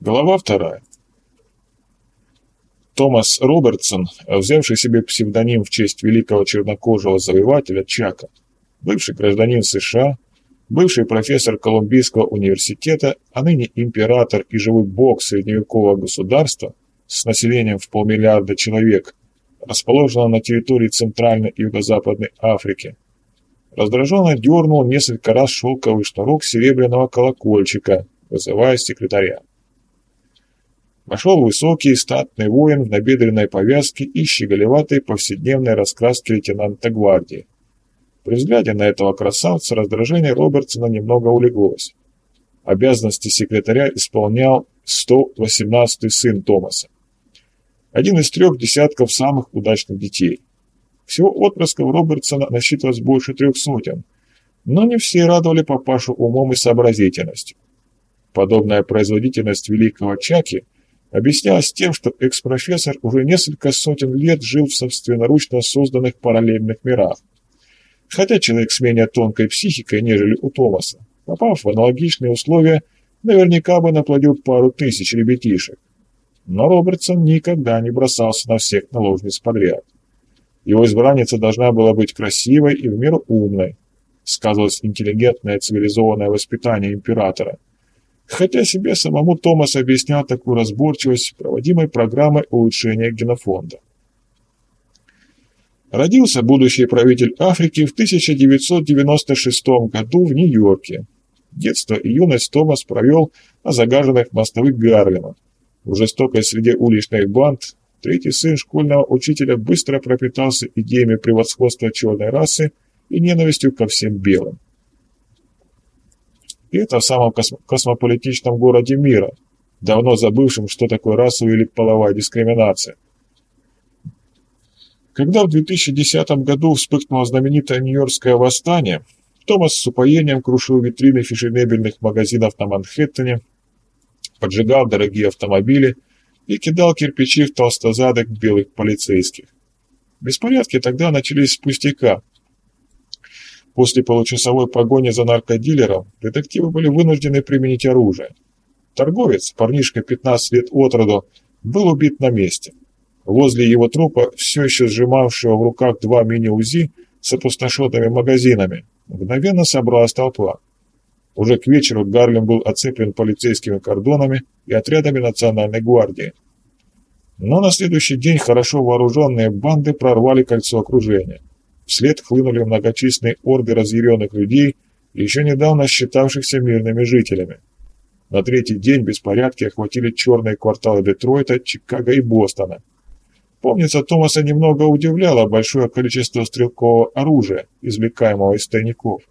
Глава вторая. Томас Робертсон, взявший себе псевдоним в честь великого чернокожего завоевателя Чака, бывший гражданин США, бывший профессор Колумбийского университета, а ныне император и живой бог средневекового государства с населением в полмиллиарда человек, расположенного на территории Центральной и Юго-Западной Африки, раздраженно дернул несколько раз шелковый шнурок серебряного колокольчика, вызывая секретаря. Вошел высокий, статный воин в набедренной повязке и щеголеватой повседневной раскраске лейтенанта гвардии. При взгляде на этого красавца раздражение Робертсона немного улеглось. Обязанности секретаря исполнял 118-й сын Томаса. Один из трех десятков самых удачных детей. Всего отпрысков Робертсона насчитывалось больше трех сотен, но не все радовали папашу умом и сообразительностью. Подобная производительность великого Чаки – объяснялось тем, что экс-профессор уже несколько сотен лет жил в собственноручно созданных параллельных мирах. Хотя человек с менее тонкой психикой, нежели у Томаса, попав в аналогичные условия, наверняка бы наплодил пару тысяч ребятишек. Но Робертсон никогда не бросался на всех наложниц подряд. Его избранница должна была быть красивой и в меру умной, сказывалось интеллигентное цивилизованное воспитание императора – хотя себе самому Томас объяснял такую разборчивость проводимой программой улучшения генофонда. Родился будущий правитель Африки в 1996 году в Нью-Йорке. Детство и юность Томас провел на загаженных мостовых Гарлема. В жестокой среде уличных банд третий сын школьного учителя быстро пропитался идеями превосходства черной расы и ненавистью ко всем белым. И это в самом космо космополитичном городе мира, давно забывшем, что такое расовая или половая дискриминация. Когда в 2010 году вспыхнуло знаменитое Нью-Йоркское восстание, Томас с упоением крушил витрины фешенебельных магазинов на Манхэттене, поджигал дорогие автомобили и кидал кирпичи в толстозадок белых полицейских. Беспорядки тогда начались с пустяка – После получасовой погони за наркодилером детективы были вынуждены применить оружие. Торговец, парнишка 15 лет от роду, был убит на месте. Возле его трупа, все еще сжимавшего в руках два мини-УЗИ с опустошенными магазинами, мгновенно собралась толпа. Уже к вечеру Гарлем был оцеплен полицейскими кордонами и отрядами Национальной гвардии. Но на следующий день хорошо вооруженные банды прорвали кольцо окружения. Вслед хлынули многочисленные орды разъяренных людей, еще недавно считавшихся мирными жителями. На третий день беспорядки охватили черные кварталы Детройта, Чикаго и Бостона. Помнится, Томаса немного удивляло большое количество стрелкового оружия, извлекаемого из тайников.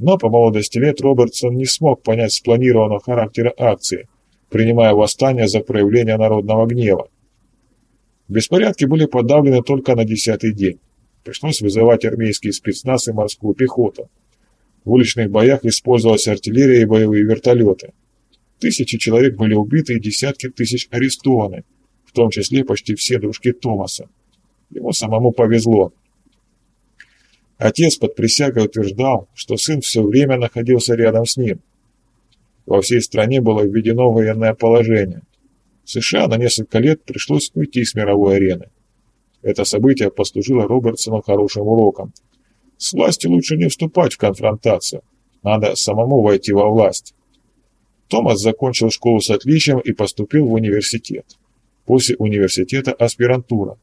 Но по молодости лет Робертсон не смог понять спланированного характера акции, принимая восстание за проявление народного гнева. Беспорядки были подавлены только на десятый день. Пришлось вызывать армейские спецназ и морскую пехоту. В уличных боях использовалась артиллерия и боевые вертолеты. Тысячи человек были убиты и десятки тысяч арестованы, в том числе почти все дружки Томаса. Ему самому повезло. Отец под присягой утверждал, что сын все время находился рядом с ним. Во всей стране было введено военное положение. США на несколько лет пришлось уйти с мировой арены. Это событие послужило Робертсону хорошим уроком. С властью лучше не вступать в конфронтацию. Надо самому войти во власть. Томас закончил школу с отличием и поступил в университет. После университета аспирантура.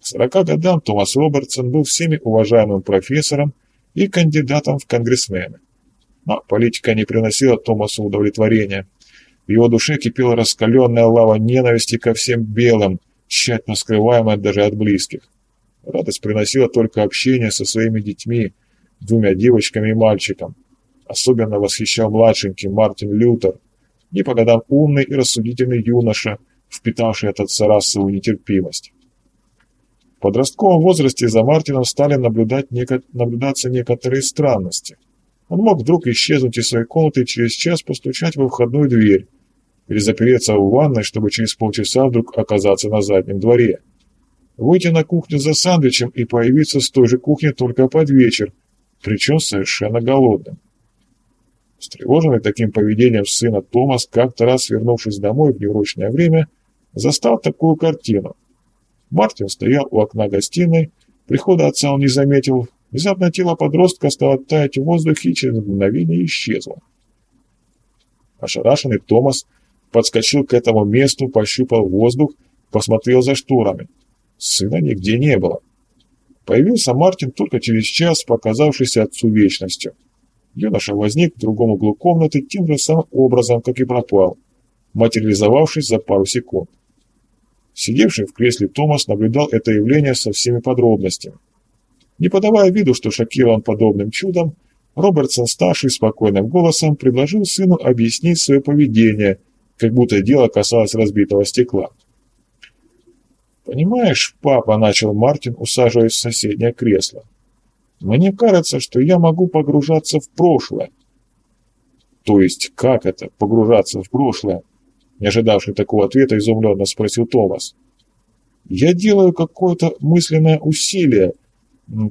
К 40 годам Томас Робертсон был всеми уважаемым профессором и кандидатом в конгрессмены. Но политика не приносила Томасу удовлетворения. В его душе кипела раскаленная лава ненависти ко всем белым – тщательно скрываемая даже от близких. Радость приносила только общение со своими детьми, двумя девочками и мальчиком. Особенно восхищал младшенький Мартин Лютер, не по годам умный и рассудительный юноша, впитавший от отца расовую нетерпимость. В подростковом возрасте за Мартином стали наблюдать неко... наблюдаться некоторые странности. Он мог вдруг исчезнуть из своей комнаты и через час постучать во входную дверь, или запереться в ванной, чтобы через полчаса вдруг оказаться на заднем дворе. Выйти на кухню за сандвичем и появиться с той же кухни только под вечер, причем совершенно голодным. Встревоженный таким поведением сына Томас, как-то раз, вернувшись домой в неурочное время, застал такую картину. Мартин стоял у окна гостиной, прихода отца он не заметил, внезапно тело подростка стало таять в воздухе и через мгновение исчезло. Ошарашенный Томас подскочил к этому месту, пощупал воздух, посмотрел за шторами. Сына нигде не было. Появился Мартин только через час, показавшийся отцу вечностью. Юноша возник в другом углу комнаты тем же самым образом, как и пропал, материализовавшись за пару секунд. Сидевший в кресле Томас наблюдал это явление со всеми подробностями. Не подавая виду, что шокирован подобным чудом, Робертсон-старший спокойным голосом предложил сыну объяснить свое поведение, как будто дело касалось разбитого стекла. «Понимаешь, папа», — начал Мартин, усаживаясь в соседнее кресло, мне кажется, что я могу погружаться в прошлое. То есть, как это, погружаться в прошлое? Не ожидавший такого ответа, изумленно спросил Томас. Я делаю какое-то мысленное усилие.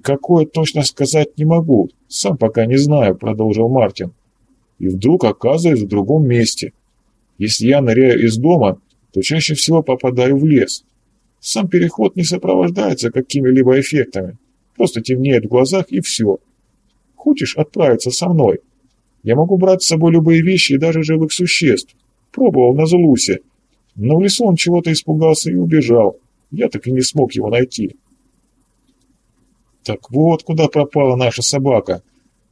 Какое точно сказать не могу. Сам пока не знаю, продолжил Мартин. И вдруг оказываюсь в другом месте. Если я ныряю из дома, то чаще всего попадаю в лес. Сам переход не сопровождается какими-либо эффектами. Просто темнеет в глазах и все. Хочешь отправиться со мной? Я могу брать с собой любые вещи и даже живых существ. Пробовал на Зулусе. Но в лесу он чего-то испугался и убежал. Я так и не смог его найти. Так вот, куда пропала наша собака.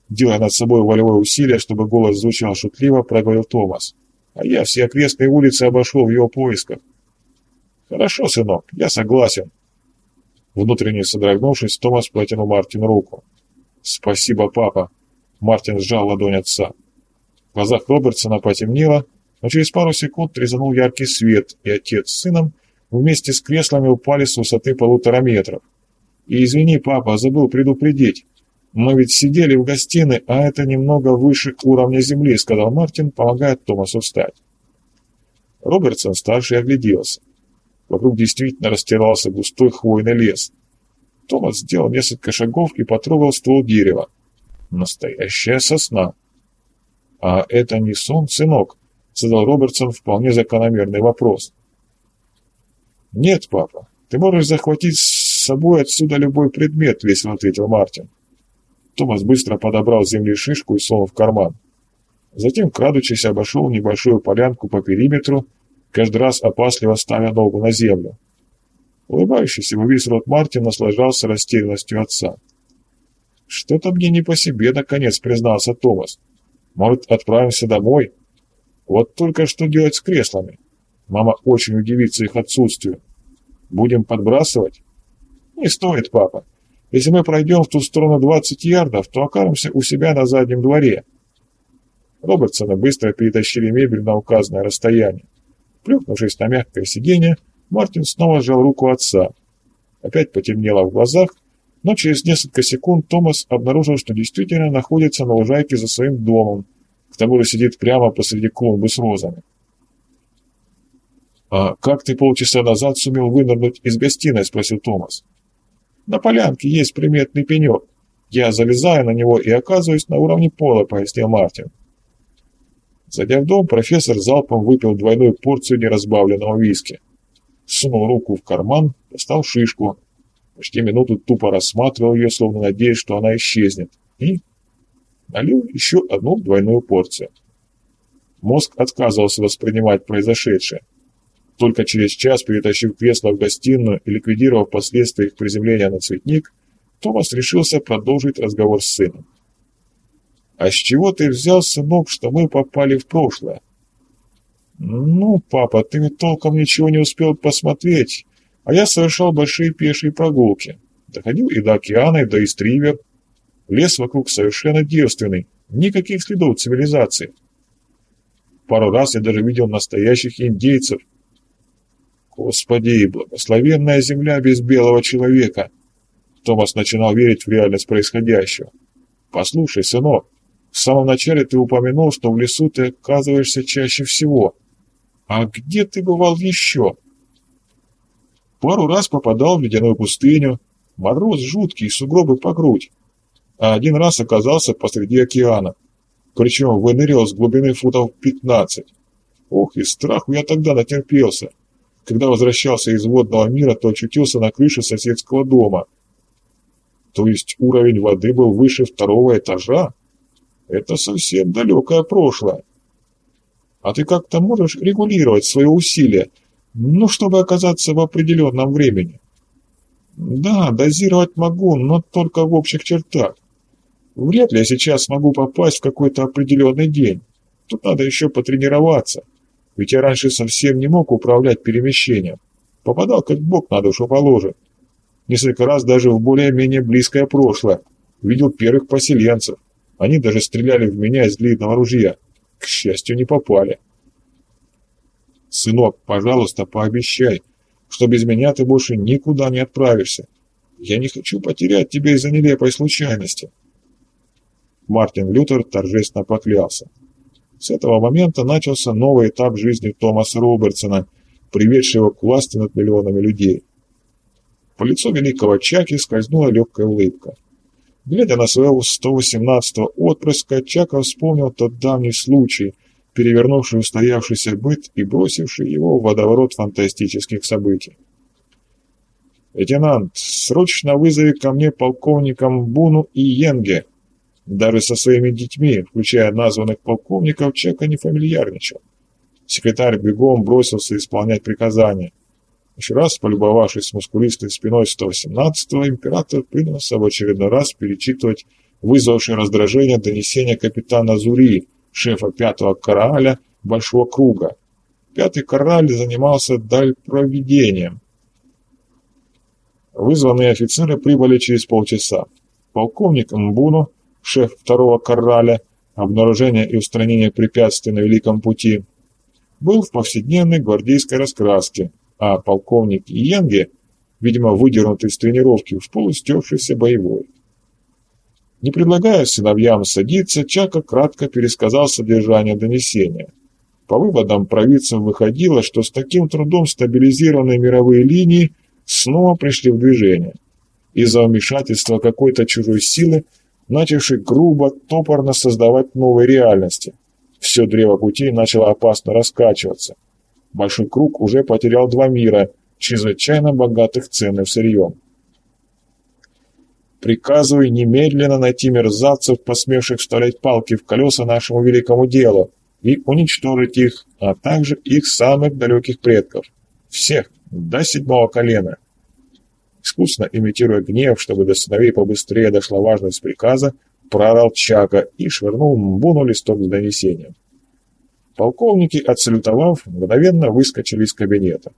Делая над собой волевое усилие, чтобы голос звучал шутливо, проговорил Томас. А я все окрестные улицы обошел в его поисках. Хорошо, сынок, я согласен. Внутренне содрогнувшись, Томас протянул Мартину руку. «Спасибо, папа!» Мартин сжал ладонь отца. В глазах Робертсона потемнело, но через пару секунд резанул яркий свет, и отец с сыном вместе с креслами упали с высоты полутора метров. «И извини, папа, забыл предупредить. Мы ведь сидели в гостиной, а это немного выше уровня земли», — сказал Мартин, помогая Томасу встать. Робертсон-старший огляделся. Вокруг действительно растирался густой хвойный лес. Томас сделал несколько шагов и потрогал ствол дерева. Настоящая сосна. «А это не сон, сынок?» — задал Робертсон вполне закономерный вопрос. «Нет, папа, ты можешь захватить с собой отсюда любой предмет», — весело ответил Мартин. Томас быстро подобрал с земли шишку и сунул в карман. Затем, крадучись, обошел небольшую полянку по периметру каждый раз опасливо ставя ногу на землю. Улыбающийся во весь рот Мартин наслаждался растерянностью отца. «Что-то мне не по себе, наконец», — признался Томас. «Может, отправимся домой? Вот только что делать с креслами? Мама очень удивится их отсутствию. Будем подбрасывать?» «Не стоит, папа. Если мы пройдем в ту сторону 20 ярдов, то окажемся у себя на заднем дворе». Робертсона быстро перетащили мебель на указанное расстояние. Плюхнувшись на мягкое сиденье, Мартин снова сжал руку отца. Опять потемнело в глазах, но через несколько секунд Томас обнаружил, что действительно находится на лужайке за своим домом, к тому же сидит прямо посреди клумбы с розами. «А как ты полчаса назад сумел вынырнуть из гостиной?» – спросил Томас. «На полянке есть приметный пенек. Я залезаю на него и оказываюсь на уровне пола», – пояснил Мартин. Зайдя в дом, профессор залпом выпил двойную порцию неразбавленного виски. Сунул руку в карман, достал шишку. Почти минуту тупо рассматривал ее, словно надеясь, что она исчезнет. И налил еще одну двойную порцию. Мозг отказывался воспринимать произошедшее. Только через час, перетащив кресло в гостиную и ликвидировав последствия их приземления на цветник, Томас решился продолжить разговор с сыном. «А с чего ты взял, сынок, что мы попали в прошлое?» «Ну, папа, ты ведь толком ничего не успел посмотреть, а я совершал большие пешие прогулки. Доходил и до океана, и до Истривер. Лес вокруг совершенно девственный, никаких следов цивилизации. Пару раз я даже видел настоящих индейцев. Господи, благословенная земля без белого человека!» Томас начинал верить в реальность происходящего. «Послушай, сынок, в самом начале ты упомянул, что в лесу ты оказываешься чаще всего. А где ты бывал еще? Пару раз попадал в ледяную пустыню. Мороз жуткий, сугробы по грудь. А один раз оказался посреди океана. причем выныривал с глубины футов 15. Ох, и страху я тогда натерпелся. Когда возвращался из водного мира, то очутился на крыше соседского дома. То есть уровень воды был выше второго этажа? Это совсем далекое прошлое. А ты как-то можешь регулировать свои усилия, ну, чтобы оказаться в определенном времени? Да, дозировать могу, но только в общих чертах. Вряд ли я сейчас смогу попасть в какой-то определенный день. Тут надо еще потренироваться. Ведь я раньше совсем не мог управлять перемещением. Попадал как бог на душу положит. Несколько раз даже в более-менее близкое прошлое. Видел первых поселенцев. Они даже стреляли в меня из длинного ружья. К счастью, не попали. «Сынок, пожалуйста, пообещай, что без меня ты больше никуда не отправишься. Я не хочу потерять тебя из-за нелепой случайности». Мартин Лютер торжественно поклялся. С этого момента начался новый этап жизни Томаса Робертсона, приведшего к власти над миллионами людей. По лицу великого Чаки скользнула легкая улыбка. Глядя на своего 118-го отпрыска, Чака вспомнил тот давний случай, перевернувший устоявшийся быт и бросивший его в водоворот фантастических событий. «Лейтенант, срочно вызови ко мне полковникам Буну и Йенге», даже со своими детьми, включая названных полковников, Чека не фамильярничал. Секретарь бегом бросился исполнять приказания. Еще раз, полюбовавшись мускулистой спиной 118-го, император принялся в очередной раз перечитывать вызвавшее раздражение донесения капитана Зури, шефа пятого кораля Большого Круга. Пятый кораль занимался дальпроведением. Вызванные офицеры прибыли через полчаса. Полковник Мбуну шеф второго кораля, обнаружение и устранение препятствий на Великом пути, был в повседневной гвардейской раскраске, а полковник Иенге, видимо, выдернутый из тренировки, в полустевшийся боевой. Не предлагая сыновьям садиться, Чака кратко пересказал содержание донесения. По выводам провидцев выходило, что с таким трудом стабилизированные мировые линии снова пришли в движение. Из-за вмешательства какой-то чужой силы начавший грубо, топорно создавать новые реальности. Все древо путей начало опасно раскачиваться. Большой круг уже потерял два мира, чрезвычайно богатых ценным сырьем. Приказываю немедленно найти мерзавцев, посмевших вставлять палки в колеса нашему великому делу, и уничтожить их, а также их самых далеких предков. Всех, до седьмого колена. Искусно имитируя гнев, чтобы до сыновей побыстрее дошла важность приказа, проорал Чака и швырнул Мбуну листок с донесением. Полковники, отсалютовав, мгновенно выскочили из кабинета.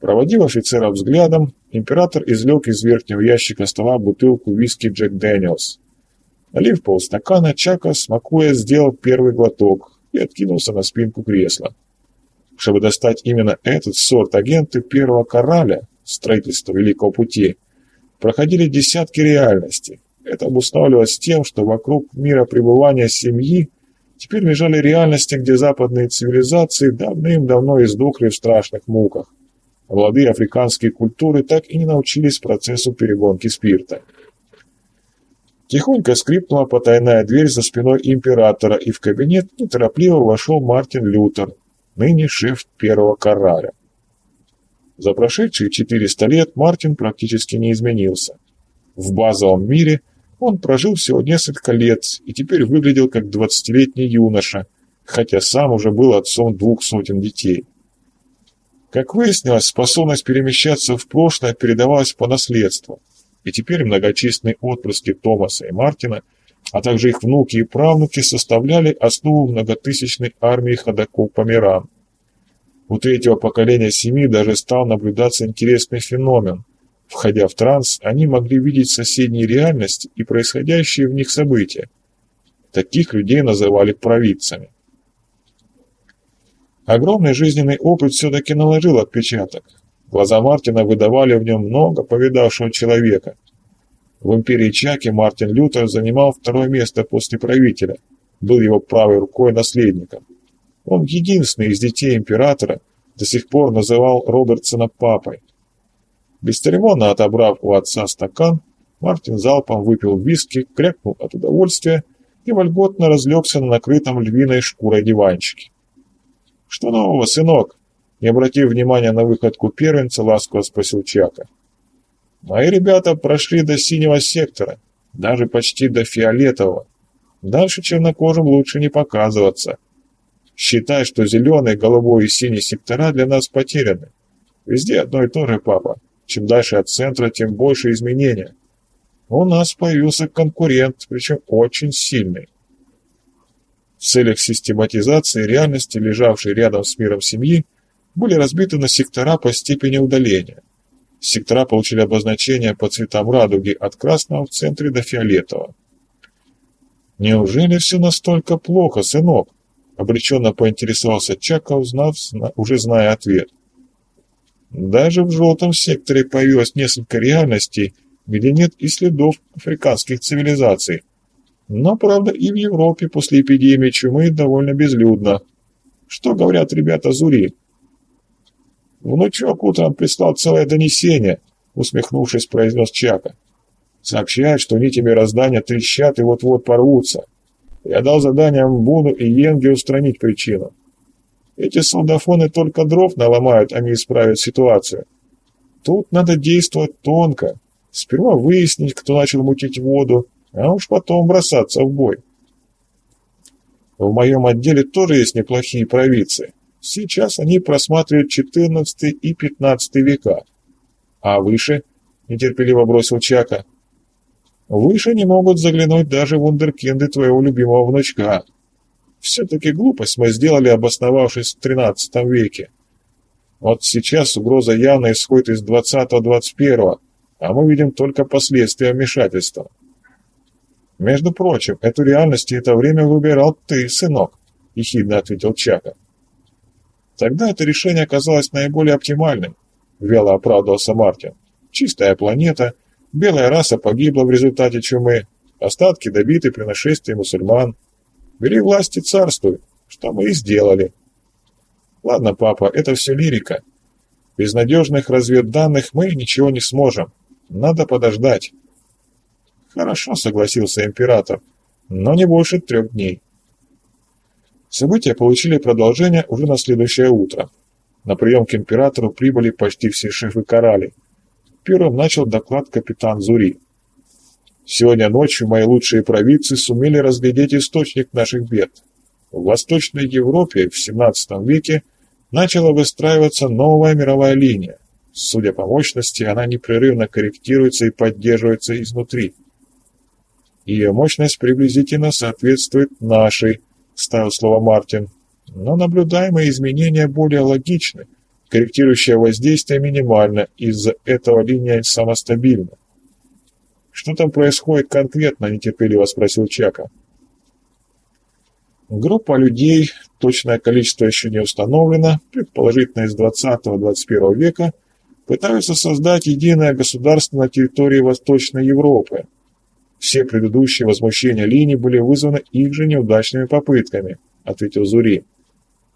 Проводив офицера взглядом, император извлек из верхнего ящика стола бутылку виски Джек Дэниелс. Налив полстакана, Чака, смакуя, сделал первый глоток и откинулся на спинку кресла. Чтобы достать именно этот сорт агенты первого кораля, строительства Великого Пути, проходили десятки реальностей. Это обуславливалось тем, что вокруг мира пребывания семьи теперь лежали реальности, где западные цивилизации давным-давно издохли в страшных муках. Молодые африканские культуры так и не научились процессу перегонки спирта. Тихонько скрипнула потайная дверь за спиной императора, и в кабинет неторопливо вошел Мартин Лютер, ныне шеф первого кораля. За прошедшие 400 лет Мартин практически не изменился. В базовом мире он прожил всего несколько лет и теперь выглядел как 20-летний юноша, хотя сам уже был отцом двух сотен детей. Как выяснилось, способность перемещаться в прошлое передавалась по наследству, и теперь многочисленные отпрыски Томаса и Мартина, а также их внуки и правнуки составляли основу многотысячной армии ходоков по мирам. У третьего поколения семьи даже стал наблюдаться интересный феномен. Входя в транс, они могли видеть соседние реальности и происходящие в них события. Таких людей называли провидцами. Огромный жизненный опыт все-таки наложил отпечаток. Глаза Мартина выдавали в нем много повидавшего человека. В империи Чаки Мартин Лютер занимал второе место после правителя, был его правой рукой наследником. Он единственный из детей императора до сих пор называл Робертсона папой. Бесцеремонно отобрав у отца стакан, Мартин залпом выпил виски, крякнул от удовольствия и вольготно разлегся на накрытом львиной шкурой диванчике. «Что нового, сынок?» Не обратив внимания на выходку первенца, ласково спросил Чака. «Мои ребята прошли до синего сектора, даже почти до фиолетового. Дальше чернокожим лучше не показываться. Считай, что зеленый, голубой и синий сектора для нас потеряны. Везде одно и то же, папа. Чем дальше от центра, тем больше изменения. У нас появился конкурент, причем очень сильный. В целях систематизации реальности, лежавшей рядом с миром семьи, были разбиты на сектора по степени удаления. Сектора получили обозначение по цветам радуги от красного в центре до фиолетового. «Неужели все настолько плохо, сынок?» — обреченно поинтересовался Чака, узнав, уже зная ответ. «Даже в желтом секторе появилось несколько реальностей, где нет и следов африканских цивилизаций. Но, правда, и в Европе после эпидемии чумы довольно безлюдно. Что говорят ребята Зури?» «Внучок утром прислал целое донесение», — усмехнувшись, произнес Чака. «Сообщает, что нити мироздания трещат и вот-вот порвутся. Я дал задание Мбуну и Йенге устранить причину. Эти солдафоны только дров наломают, а не исправят ситуацию. Тут надо действовать тонко. Сперва выяснить, кто начал мутить воду, а уж потом бросаться в бой. В моем отделе тоже есть неплохие провидцы. Сейчас они просматривают XIV и XV века. А выше, нетерпеливо бросил Чака, выше не могут заглянуть даже вундеркинды твоего любимого внучка. Все-таки глупость мы сделали, обосновавшись в XIII веке. Вот сейчас угроза явно исходит из 20-21, а мы видим только последствия вмешательства. Между прочим, эту реальность и это время выбирал ты, сынок, ехидно ответил Чака. Тогда это решение оказалось наиболее оптимальным, вяло оправдывался Мартин. Чистая планета, белая раса погибла в результате чумы, остатки добиты при нашествии мусульман. Бери власти царствуй, что мы и сделали. Ладно, папа, это все лирика. Без надежных разведданных мы ничего не сможем. Надо подождать. Хорошо, согласился император, но не больше трех дней. События получили продолжение уже на следующее утро. На прием к императору прибыли почти все шефы Корали. Первым начал доклад капитан Зури. Сегодня ночью мои лучшие провидцы сумели разглядеть источник наших бед. В Восточной Европе в XVII веке начала выстраиваться новая мировая линия. Судя по мощности, она непрерывно корректируется и поддерживается изнутри. Ее мощность приблизительно соответствует нашей, — ставил слово Мартин. «Но наблюдаемые изменения более логичны, корректирующее воздействие минимально, из-за этого линия самостабильна». «Что там происходит конкретно?» — нетерпеливо спросил Чака. Группа людей, точное количество еще не установлено, предположительно из 20-21 века, пытаются создать единое государство на территории Восточной Европы, все предыдущие возмущения линии были вызваны их же неудачными попытками, ответил Зури.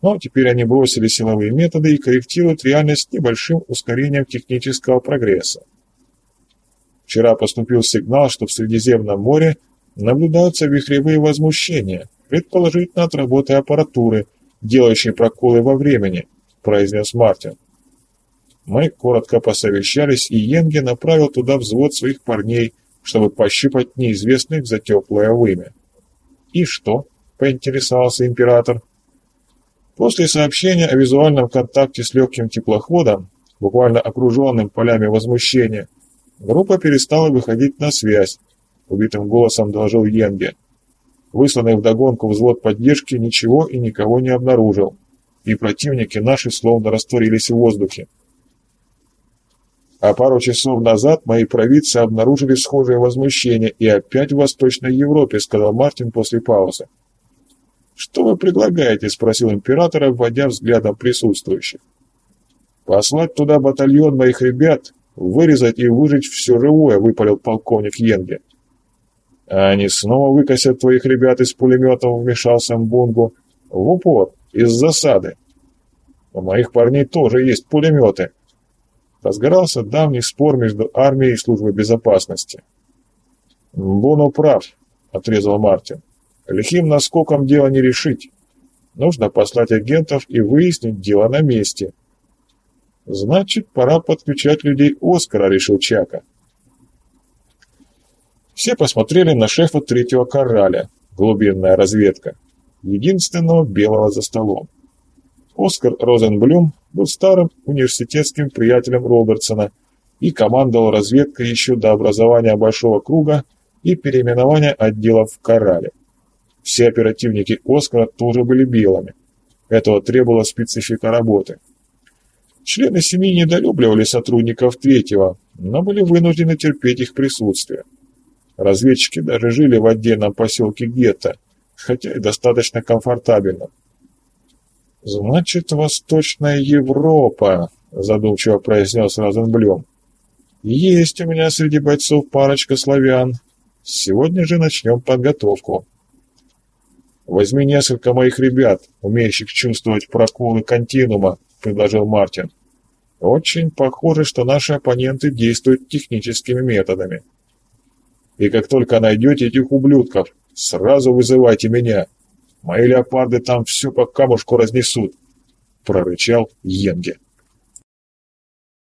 Но теперь они бросили силовые методы и корректируют реальность небольшим ускорением технического прогресса. Вчера поступил сигнал, что в Средиземном море наблюдаются вихревые возмущения, предположительно от работы аппаратуры, делающей проколы во времени, произнес Мартин. Мы коротко посовещались, и Йенге направил туда взвод своих парней – чтобы пощупать неизвестных за теплое вымя. «И что?» — поинтересовался император. После сообщения о визуальном контакте с легким теплоходом, буквально окруженным полями возмущения, группа перестала выходить на связь, убитым голосом доложил Йенге. Высланный вдогонку взвод поддержки ничего и никого не обнаружил, и противники наши словно растворились в воздухе. А пару часов назад мои провидцы обнаружили схожее возмущение и опять в Восточной Европе, сказал Мартин после паузы. «Что вы предлагаете?» – спросил император, обводя взглядом присутствующих. «Послать туда батальон моих ребят, вырезать и выжечь все живое», – выпалил полковник Йенге. «А они снова выкосят твоих ребят из пулеметов», – вмешался Мбунгу. «В упор, из засады. У моих парней тоже есть пулеметы, разгорался давний спор между армией и службой безопасности. «Боно прав», — отрезал Мартин. Лихим наскоком дело не решить. Нужно послать агентов и выяснить дело на месте. Значит, пора подключать людей Оскара, решил Чака. Все посмотрели на шефа третьего кораля, глубинная разведка, единственного белого за столом. Оскар Розенблюм был старым университетским приятелем Робертсона и командовал разведкой еще до образования Большого Круга и переименования отделов в Корале. Все оперативники Оскара тоже были белыми. Этого требовала специфика работы. Члены семьи недолюбливали сотрудников третьего, но были вынуждены терпеть их присутствие. Разведчики даже жили в отдельном поселке Гетто, хотя и достаточно комфортабельно. «Значит, Восточная Европа», — задумчиво произнес Розенблем. «Есть у меня среди бойцов парочка славян. Сегодня же начнем подготовку». «Возьми несколько моих ребят, умеющих чувствовать проколы континуума», — предложил Мартин. «Очень похоже, что наши оппоненты действуют техническими методами. И как только найдете этих ублюдков, сразу вызывайте меня. Мои леопарды там все по камушку разнесут», — прорычал Йенге.